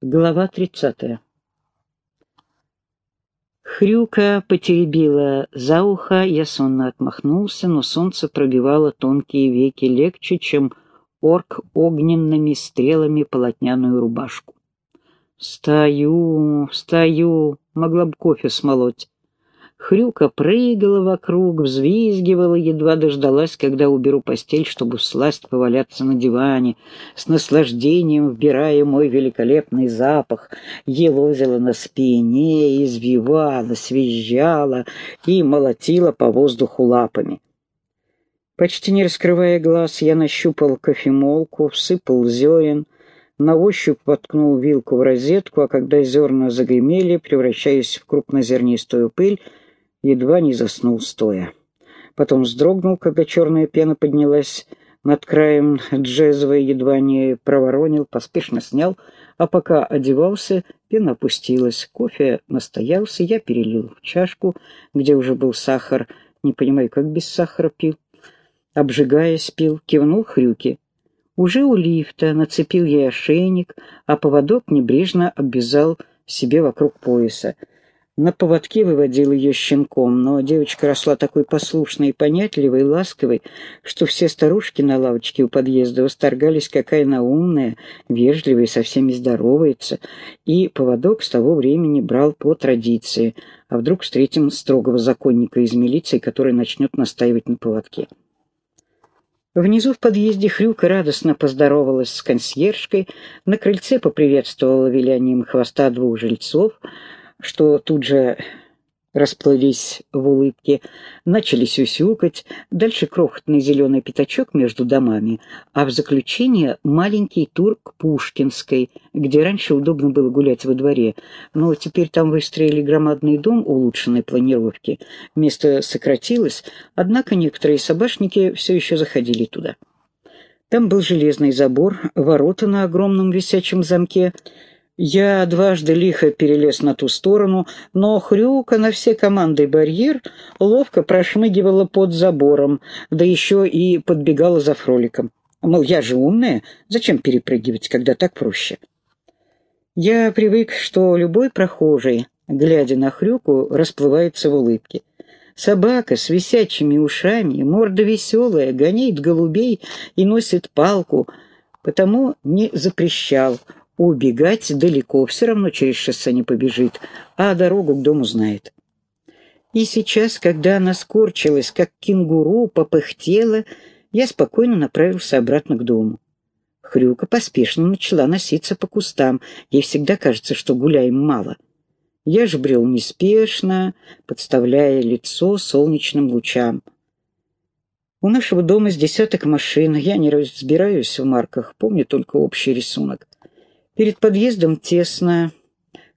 Глава тридцатая. Хрюка потеребила за ухо, я сонно отмахнулся, но солнце пробивало тонкие веки легче, чем орк огненными стрелами полотняную рубашку. «Стою, стою, могла бы кофе смолоть». Хрюка прыгала вокруг, взвизгивала, едва дождалась, когда уберу постель, чтобы всласть поваляться на диване, с наслаждением вбирая мой великолепный запах, елозила на спине, извивала, свизжала и молотила по воздуху лапами. Почти не раскрывая глаз, я нащупал кофемолку, всыпал зерен, на ощупь воткнул вилку в розетку, а когда зерна загремели, превращаясь в крупнозернистую пыль, едва не заснул стоя. Потом вздрогнул, когда черная пена поднялась над краем джезвой, едва не проворонил, поспешно снял, а пока одевался, пена опустилась, кофе настоялся, я перелил в чашку, где уже был сахар, не понимаю, как без сахара пил. Обжигаясь, пил, кивнул хрюки. Уже у лифта нацепил ей ошейник, а поводок небрежно обвязал себе вокруг пояса. На поводке выводил ее щенком, но девочка росла такой послушной понятливой, ласковой, что все старушки на лавочке у подъезда восторгались, какая она умная, вежливая со всеми здоровается, и поводок с того времени брал по традиции, а вдруг встретим строгого законника из милиции, который начнет настаивать на поводке. Внизу в подъезде Хрюка радостно поздоровалась с консьержкой, на крыльце поприветствовала вилянием хвоста двух жильцов — что тут же расплылись в улыбке, начали сюсюкать, дальше крохотный зеленый пятачок между домами, а в заключение маленький тур к Пушкинской, где раньше удобно было гулять во дворе, но теперь там выстроили громадный дом улучшенной планировки, место сократилось, однако некоторые собачники все еще заходили туда. Там был железный забор, ворота на огромном висячем замке — я дважды лихо перелез на ту сторону, но хрюка на все команды барьер ловко прошмыгивала под забором, да еще и подбегала за фроликом. Мол, я же умная, зачем перепрыгивать, когда так проще? Я привык, что любой прохожий, глядя на хрюку, расплывается в улыбке. Собака с висячими ушами, морда веселая, гоняет голубей и носит палку, потому не запрещал — Убегать далеко, все равно через шоссе не побежит, а дорогу к дому знает. И сейчас, когда она скорчилась, как кенгуру, попыхтела, я спокойно направился обратно к дому. Хрюка поспешно начала носиться по кустам. Ей всегда кажется, что гуляем мало. Я ж брел неспешно, подставляя лицо солнечным лучам. У нашего дома с десяток машин. Я не разбираюсь в марках, помню только общий рисунок. Перед подъездом тесно.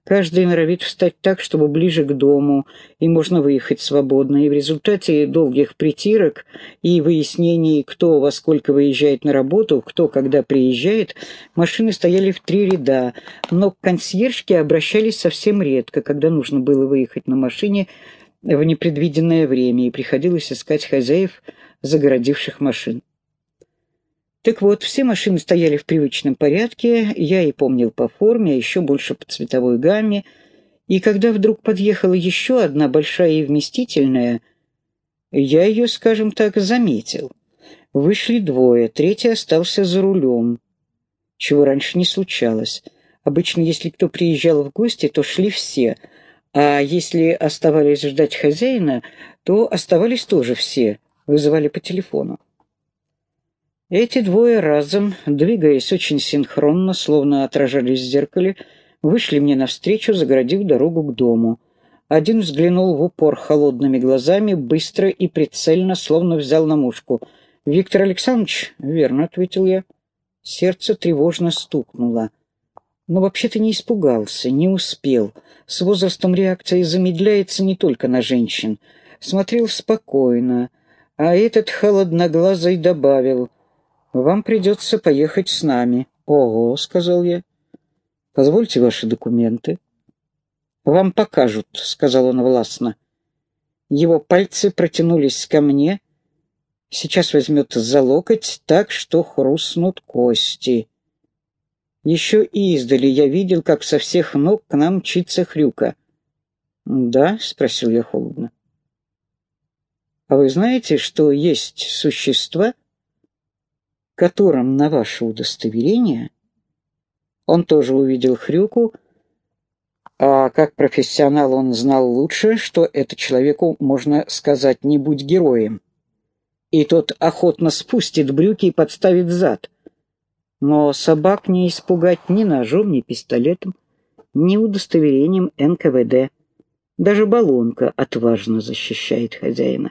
Каждый норовит встать так, чтобы ближе к дому, и можно выехать свободно. И в результате долгих притирок и выяснений, кто во сколько выезжает на работу, кто когда приезжает, машины стояли в три ряда, но к консьержке обращались совсем редко, когда нужно было выехать на машине в непредвиденное время, и приходилось искать хозяев загородивших машин. Так вот, все машины стояли в привычном порядке, я и помнил по форме, а еще больше по цветовой гамме, и когда вдруг подъехала еще одна большая и вместительная, я ее, скажем так, заметил. Вышли двое, третий остался за рулем, чего раньше не случалось. Обычно, если кто приезжал в гости, то шли все, а если оставались ждать хозяина, то оставались тоже все, вызывали по телефону. Эти двое разом, двигаясь очень синхронно, словно отражались в зеркале, вышли мне навстречу, загородив дорогу к дому. Один взглянул в упор холодными глазами, быстро и прицельно, словно взял на мушку. «Виктор Александрович?» «Верно», — ответил я. Сердце тревожно стукнуло. Но вообще-то не испугался, не успел. С возрастом реакция замедляется не только на женщин. Смотрел спокойно, а этот холодноглазый добавил — вам придется поехать с нами. Ого, сказал я. Позвольте ваши документы. Вам покажут, сказал он властно. Его пальцы протянулись ко мне. Сейчас возьмет за локоть так, что хрустнут кости. Еще издали я видел, как со всех ног к нам мчится хрюка. «Да?» — спросил я холодно. «А вы знаете, что есть существа, которым на ваше удостоверение...» Он тоже увидел хрюку, а как профессионал он знал лучше, что это человеку, можно сказать, не будь героем. И тот охотно спустит брюки и подставит зад. Но собак не испугать ни ножом, ни пистолетом, ни удостоверением НКВД. Даже баллонка отважно защищает хозяина.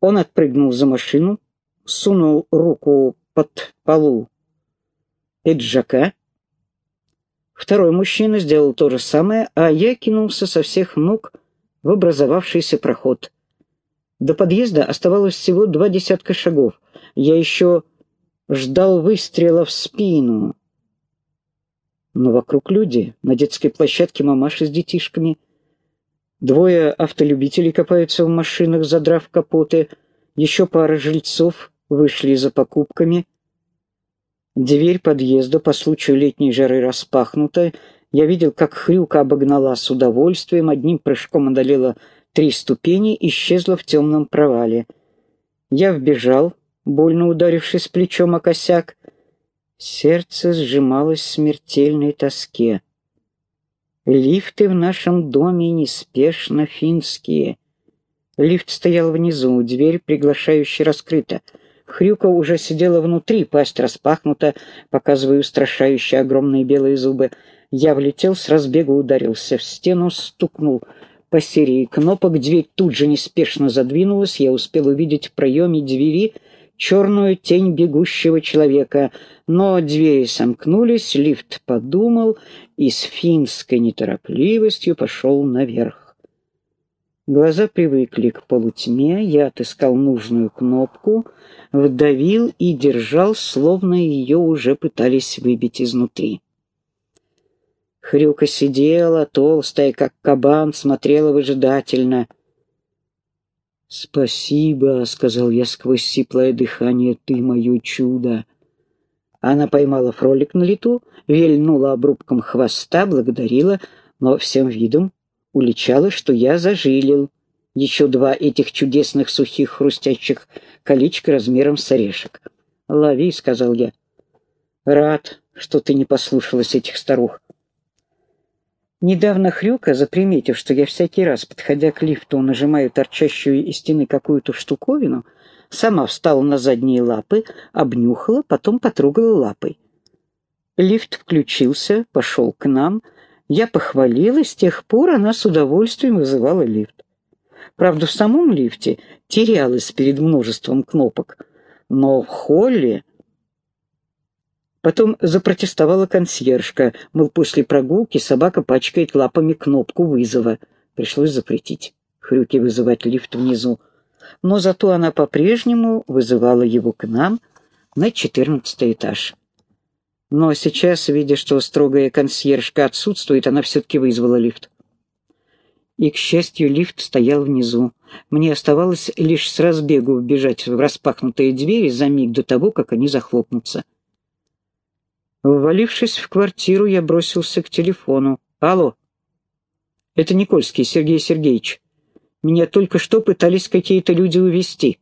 Он отпрыгнул за машину, сунул руку под полу пиджака. Второй мужчина сделал то же самое, а я кинулся со всех ног в образовавшийся проход. До подъезда оставалось всего два десятка шагов. Я еще ждал выстрела в спину. Но вокруг люди, на детской площадке мамаши с детишками. Двое автолюбителей копаются в машинах, задрав капоты. Еще пара жильцов вышли за покупками. Дверь подъезда по случаю летней жары распахнута. Я видел, как хрюка обогнала с удовольствием, одним прыжком одолела три ступени, исчезла в темном провале. Я вбежал, больно ударившись плечом о косяк. Сердце сжималось в смертельной тоске. Лифты в нашем доме неспешно финские. Лифт стоял внизу, дверь приглашающе раскрыта. Хрюка уже сидела внутри, пасть распахнута, показывая устрашающие огромные белые зубы. Я влетел, с разбегу ударился в стену, стукнул по серии кнопок, дверь тут же неспешно задвинулась, я успел увидеть в проеме двери черную тень бегущего человека, но двери сомкнулись, лифт подумал и с финской неторопливостью пошел наверх. Глаза привыкли к полутьме, я отыскал нужную кнопку, вдавил и держал, словно ее уже пытались выбить изнутри. Хрюка сидела, толстая, как кабан, смотрела выжидательно — «Спасибо», — сказал я сквозь сиплое дыхание, — «ты мое чудо». Она поймала фролик на лету, вильнула обрубком хвоста, благодарила, но всем видом уличала, что я зажилил еще два этих чудесных сухих хрустящих колечка размером с орешек. «Лови», — сказал я. «Рад, что ты не послушалась этих старух. Недавно Хрюка, заприметив, что я всякий раз, подходя к лифту, нажимаю торчащую из стены какую-то штуковину, сама встала на задние лапы, обнюхала, потом потрогала лапой. Лифт включился, пошел к нам. Я похвалила, с тех пор она с удовольствием вызывала лифт. Правда, в самом лифте терялась перед множеством кнопок, но в холле Потом запротестовала консьержка, мол, после прогулки собака пачкает лапами кнопку вызова. Пришлось запретить Хрюке вызывать лифт внизу. Но зато она по-прежнему вызывала его к нам на четырнадцатый этаж. Но сейчас, видя, что строгая консьержка отсутствует, она все-таки вызвала лифт. И, к счастью, лифт стоял внизу. Мне оставалось лишь с разбегу вбежать в распахнутые двери за миг до того, как они захлопнутся. Ввалившись в квартиру, я бросился к телефону. «Алло, это Никольский Сергей Сергеевич. Меня только что пытались какие-то люди увести.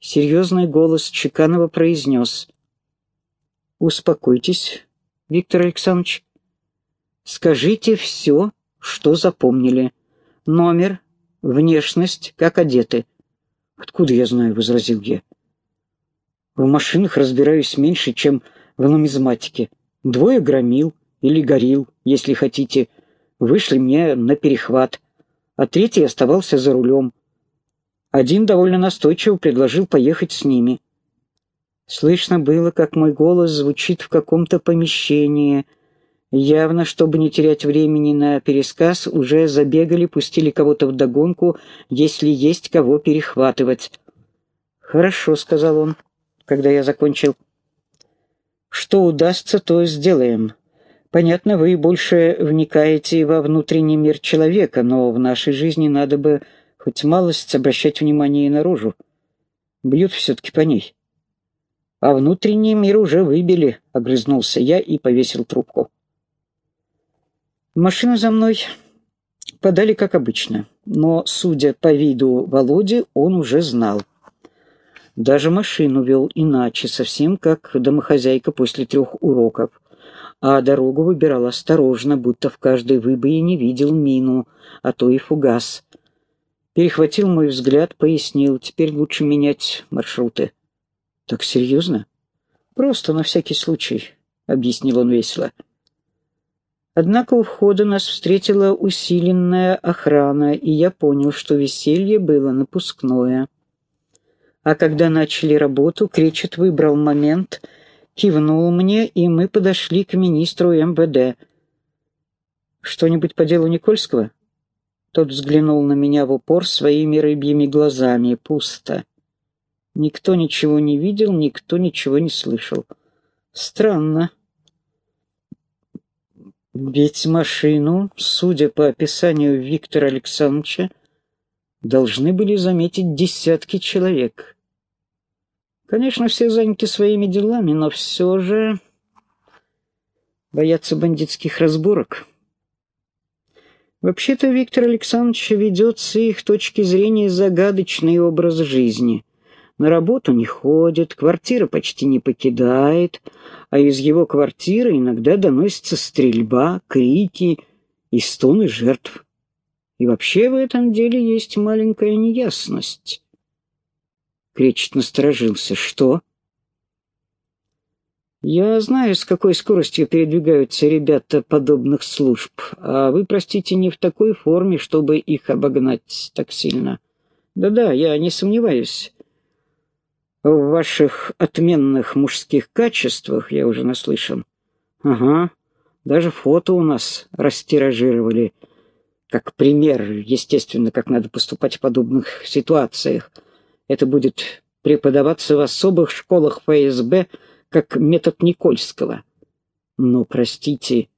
Серьезный голос Чеканова произнес. «Успокойтесь, Виктор Александрович. Скажите все, что запомнили. Номер, внешность, как одеты». «Откуда я знаю?» — возразил я. «В машинах разбираюсь меньше, чем в нумизматике. Двое громил или горил, если хотите, вышли мне на перехват, а третий оставался за рулем. Один довольно настойчиво предложил поехать с ними. Слышно было, как мой голос звучит в каком-то помещении. Явно, чтобы не терять времени на пересказ, уже забегали, пустили кого-то в догонку, если есть кого перехватывать. «Хорошо», — сказал он, когда я закончил. Что удастся, то сделаем. Понятно, вы больше вникаете во внутренний мир человека, но в нашей жизни надо бы хоть малость обращать внимание и наружу. Бьют все-таки по ней. А внутренний мир уже выбили, — огрызнулся я и повесил трубку. Машину за мной подали как обычно, но, судя по виду Володи, он уже знал. Даже машину вел иначе, совсем как домохозяйка после трех уроков. А дорогу выбирал осторожно, будто в каждой выбоине видел мину, а то и фугас. Перехватил мой взгляд, пояснил, теперь лучше менять маршруты. «Так серьезно?» «Просто на всякий случай», — объяснил он весело. Однако у входа нас встретила усиленная охрана, и я понял, что веселье было напускное. А когда начали работу, Кречет выбрал момент, кивнул мне, и мы подошли к министру МВД. «Что-нибудь по делу Никольского?» Тот взглянул на меня в упор своими рыбьими глазами. Пусто. Никто ничего не видел, никто ничего не слышал. Странно. Ведь машину, судя по описанию Виктора Александровича, должны были заметить десятки человек. Конечно, все заняты своими делами, но все же боятся бандитских разборок. Вообще-то Виктор Александрович ведет с их точки зрения загадочный образ жизни. На работу не ходит, квартира почти не покидает, а из его квартиры иногда доносится стрельба, крики и стоны жертв. И вообще в этом деле есть маленькая неясность. Кречет насторожился. Что? Я знаю, с какой скоростью передвигаются ребята подобных служб, а вы, простите, не в такой форме, чтобы их обогнать так сильно. Да-да, я не сомневаюсь в ваших отменных мужских качествах я уже наслышан. Ага, даже фото у нас растиражировали, как пример, естественно, как надо поступать в подобных ситуациях. Это будет преподаваться в особых школах ФСБ как метод Никольского. Но, простите,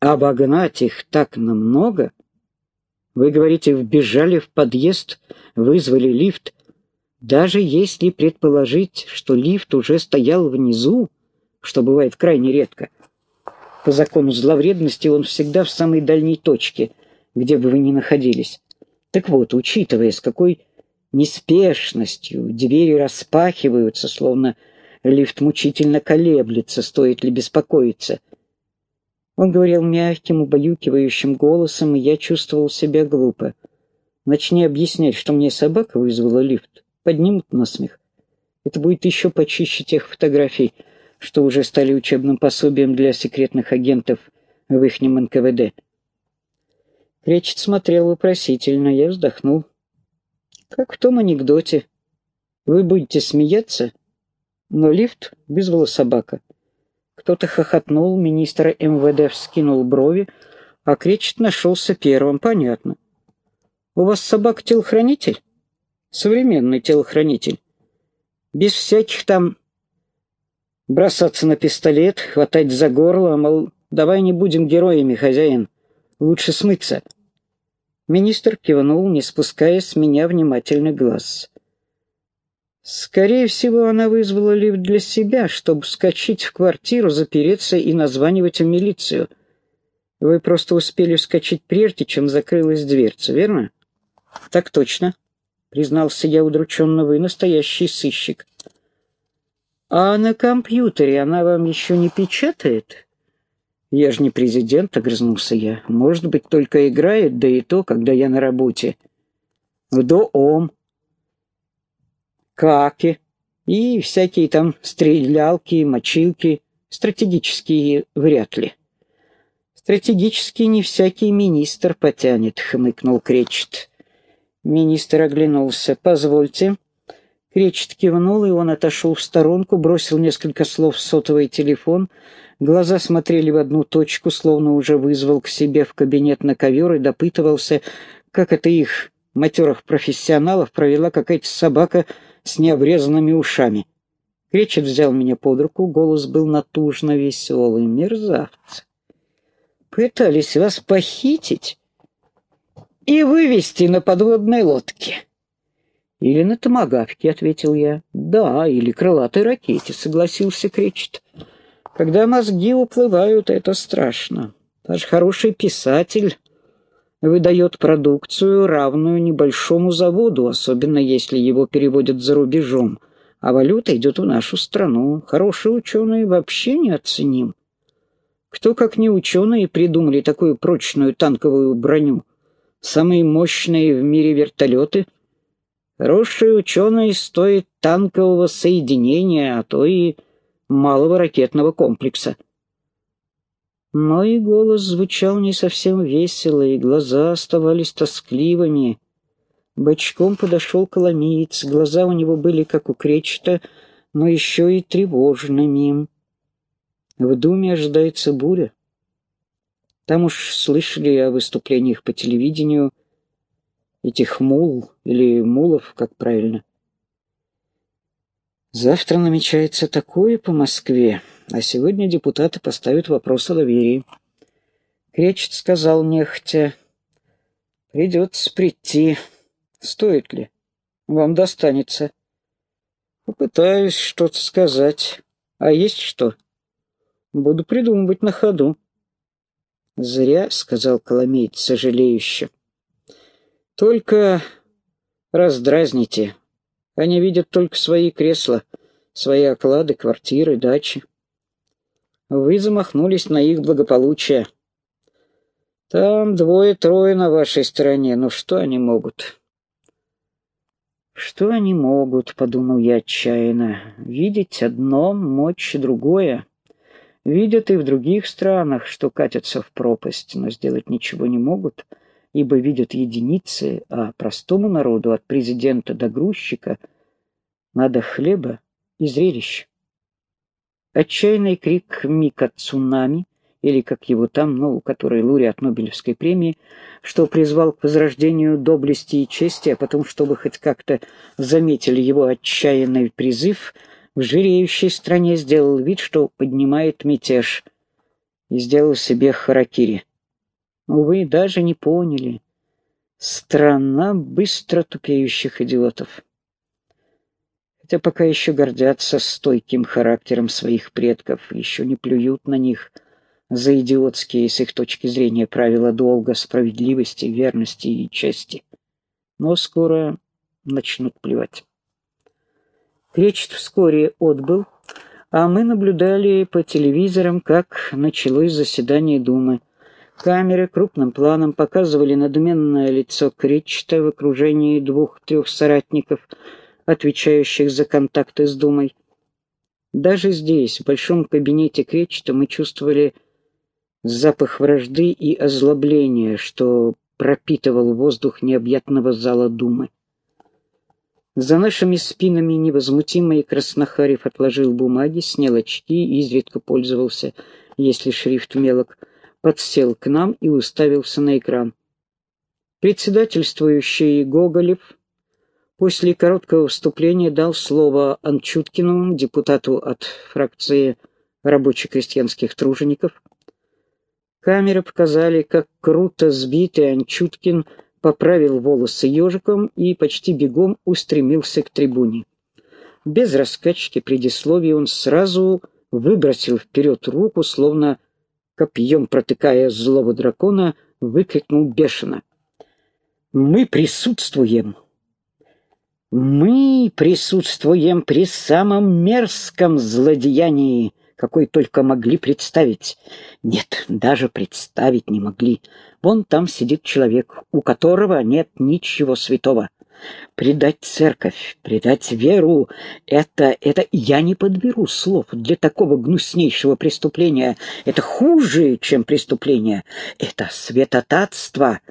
обогнать их так намного? Вы говорите, вбежали в подъезд, вызвали лифт, даже если предположить, что лифт уже стоял внизу, что бывает крайне редко, по закону зловредности он всегда в самой дальней точке, где бы вы ни находились. Так вот, учитывая, с какой неспешностью двери распахиваются, словно лифт мучительно колеблется, стоит ли беспокоиться. Он говорил мягким, убаюкивающим голосом, и я чувствовал себя глупо. Начни объяснять, что мне собака вызвала лифт поднимут на смех. Это будет еще почище тех фотографий, что уже стали учебным пособием для секретных агентов в ихнем НКВД. Кречет смотрел вопросительно, я вздохнул. Как в том анекдоте. Вы будете смеяться, но лифт вызвала собака. Кто-то хохотнул, министр МВД вскинул брови, а Кречет нашелся первым, понятно. «У вас собака-телохранитель?» Современный телохранитель. Без всяких там бросаться на пистолет, хватать за горло, мол, давай не будем героями, хозяин, лучше смыться. Министр кивнул, не спуская с меня внимательный глаз. Скорее всего, она вызвала лифт для себя, чтобы вскочить в квартиру, запереться и названивать в милицию. Вы просто успели вскочить прежде, чем закрылась дверца, верно? Так точно признался я удрученно, вы настоящий сыщик. А на компьютере она вам еще не печатает? Я же не президент, огрызнулся я. Может быть, только играет, да и то, когда я на работе. В доом, каки и всякие там стрелялки, мочилки, стратегические вряд ли. Стратегически не всякий министр потянет, хмыкнул Кречет. Министр оглянулся. «Позвольте». Кречет кивнул, и он отошел в сторонку, бросил несколько слов в сотовый телефон. Глаза смотрели в одну точку, словно уже вызвал к себе в кабинет на ковер и допытывался, как это их, матерых профессионалов, провела какая-то собака с необрезанными ушами. Кречет взял меня под руку, голос был натужно веселый. «Мерзавцы! Пытались вас похитить?» И вывести на подводной лодке. «Или на томагавке», — ответил я. «Да, или крылатой ракете», — согласился Кречет. «Когда мозги уплывают, это страшно. Даже хороший писатель выдает продукцию, равную небольшому заводу, особенно если его переводят за рубежом, а валюта идет в нашу страну. Хорошие ученые вообще неоценим. Кто, как не ученые, придумали такую прочную танковую броню? Самые мощные в мире вертолеты? Хорошие ученые стоят танкового соединения, а то и малого ракетного комплекса. Но и голос звучал не совсем весело, и глаза оставались тоскливыми. Бочком подошел коломиец, глаза у него были как у кречета, но еще и тревожными. В Думе ожидается буря. Там уж слышали о выступлениях по телевидению этих мул или мулов, как правильно. Завтра намечается такое по Москве, а сегодня депутаты поставят вопрос о доверии. Кречет сказал нехотя, придется прийти. Стоит ли? Вам достанется. Попытаюсь что-то сказать. А есть что? Буду придумывать на ходу. Зря, — сказал Коломеец сожалеюще. Только раздразните. Они видят только свои кресла, свои оклады, квартиры, дачи. Вы замахнулись на их благополучие. Там двое-трое на вашей стороне, ну что они могут? Что они могут, подумал я отчаянно, видеть одно, мочь другое. Видят и в других странах, что катятся в пропасть, но сделать ничего не могут, ибо видят единицы, а простому народу от президента до грузчика надо хлеба и зрелищ. Отчаянный крик Мика Цунами, или как его там, ну, который лауреат Нобелевской премии, что призвал к возрождению доблести и чести, а потом, чтобы хоть как-то заметили его отчаянный призыв, в жиреющей стране сделал вид, что поднимает мятеж, и сделал себе харакири. Увы, даже не поняли. Страна быстро тупеющих идиотов хотя пока еще гордятся стойким характером своих предков, еще не плюют на них за идиотские с их точки зрения правила долга, справедливости, верности и чести. Но скоро начнут плевать. Кречет вскоре отбыл, а мы наблюдали по телевизорам, как началось заседание Думы. Камеры крупным планом показывали надменное лицо Кречета в окружении двух-трех соратников – отвечающих за контакты с Думой. Даже здесь, в большом кабинете Кречета, мы чувствовали запах вражды и озлобления, что пропитывал воздух необъятного зала Думы. За нашими спинами невозмутимый Краснохарев отложил бумаги, снял очки и изредка пользовался, если шрифт мелок, подсел к нам и уставился на экран. Председательствующий Гоголев После короткого вступления дал слово Анчуткину, депутату от фракции рабоче-крестьянских тружеников. Камеры показали, как круто сбитый Анчуткин поправил волосы ежиком и почти бегом устремился к трибуне. Без раскачки предисловия он сразу выбросил вперед руку, словно копьем протыкая злого дракона, выкрикнул бешено. «Мы присутствуем мы присутствуем при самом мерзком злодеянии, какой только могли представить. Нет, даже представить не могли. Вон там сидит человек, у которого нет ничего святого. Предать церковь, предать веру — это, это я не подберу слов для такого гнуснейшего преступления. Это хуже, чем преступление. Это святотатство —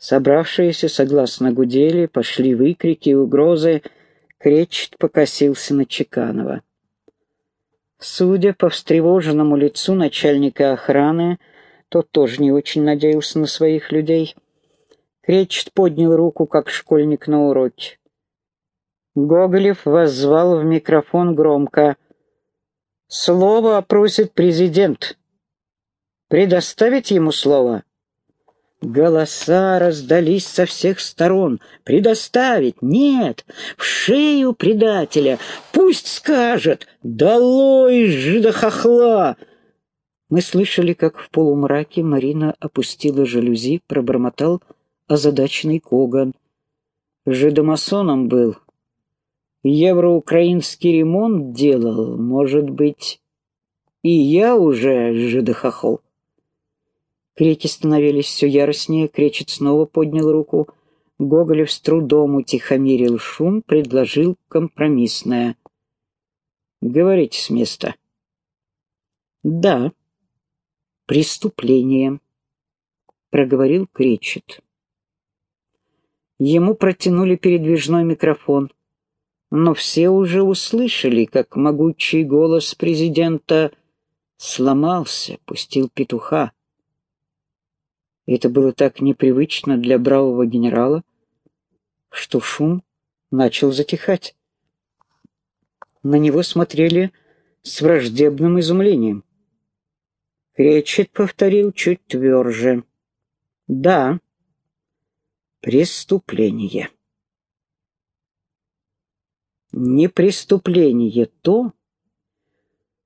Собравшиеся согласно гудели, пошли выкрики и угрозы. Кречет покосился на Чеканова. Судя по встревоженному лицу начальника охраны, тот тоже не очень надеялся на своих людей. Кречет поднял руку, как школьник на уроке. Гоголев воззвал в микрофон громко. «Слово просит президент. Предоставить ему слово?» Голоса раздались со всех сторон. «Предоставить? Нет! В шею предателя! Пусть скажет! Долой жидохохла!» Мы слышали, как в полумраке Марина опустила жалюзи, пробормотал озадаченный Коган. Жидомасоном был. Евроукраинский ремонт делал, может быть, и я уже жидохохол. Крики становились все яростнее, Кречет снова поднял руку. Гоголев с трудом утихомирил шум, предложил компромиссное. «Говорите с места». «Да, преступление», — проговорил Кречет. Ему протянули передвижной микрофон, но все уже услышали, как могучий голос президента сломался, пустил петуха. Это было так непривычно для бравого генерала, что шум начал затихать. На него смотрели с враждебным изумлением. Кречет повторил чуть тверже. «Да, преступление». Не преступление то,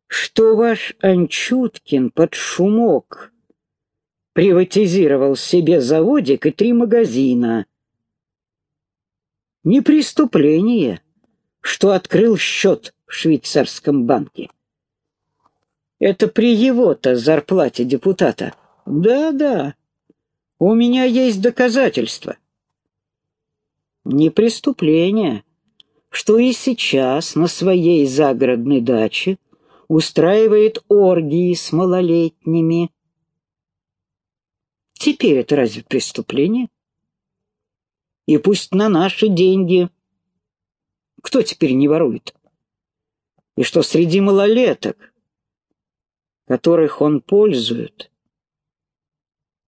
что ваш Анчуткин под шумок приватизировал себе заводик и три магазина. Не преступление, что открыл счет в швейцарском банке. Это при его-то зарплате депутата. Да-да, у меня есть доказательства. Не преступление, что и сейчас на своей загородной даче устраивает оргии с малолетними. Теперь это разве преступление? И пусть на наши деньги. Кто теперь не ворует? И что среди малолеток, которых он пользует,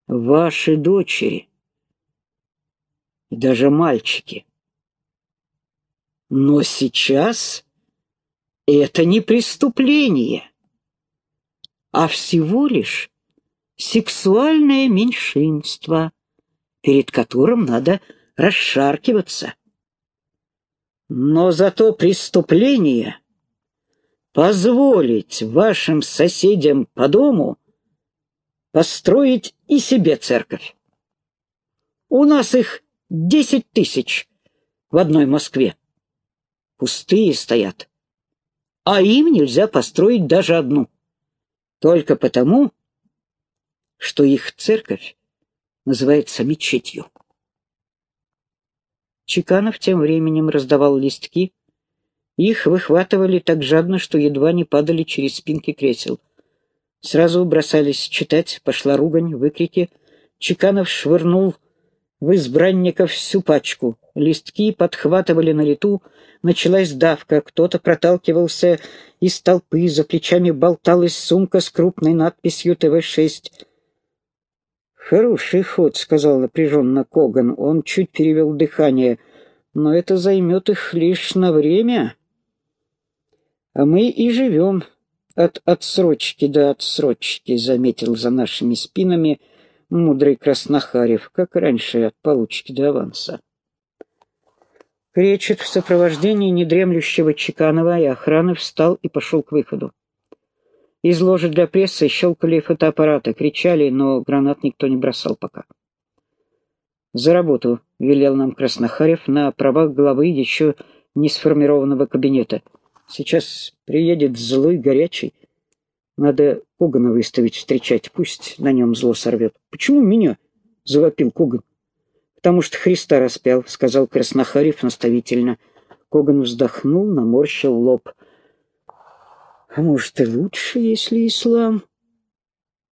ваши дочери и даже мальчики. Но сейчас это не преступление, а всего лишь сексуальное меньшинство, перед которым надо расшаркиваться. Но зато преступление позволить вашим соседям по дому построить и себе церковь. У нас их десять тысяч в одной Москве. Пустые стоят. А им нельзя построить даже одну. Только потому, что их церковь называется мечетью. Чеканов тем временем раздавал листки. Их выхватывали так жадно, что едва не падали через спинки кресел. Сразу бросались читать, пошла ругань, выкрики. Чеканов швырнул в избранников всю пачку. Листки подхватывали на лету, началась давка, кто-то проталкивался из толпы, за плечами болталась сумка с крупной надписью «ТВ-6». «Хороший ход», — сказал напряженно Коган. Он чуть перевел дыхание. «Но это займет их лишь на время. А мы и живем от отсрочки до отсрочки», — заметил за нашими спинами мудрый Краснохарев, как раньше от получки до аванса. Кречет в сопровождении недремлющего Чеканова и охраны встал и пошел к выходу. Из ложи для прессы щелкали фотоаппараты, кричали, но гранат никто не бросал пока. «За работу», — велел нам Краснохарев на правах главы еще не сформированного кабинета. «Сейчас приедет злой, горячий. Надо Когана выставить встречать, пусть на нем зло сорвет». «Почему меня?» — завопил Коган. «Потому что Христа распял», — сказал Краснохарев наставительно. Коган вздохнул, наморщил лоб — а может, и лучше, если ислам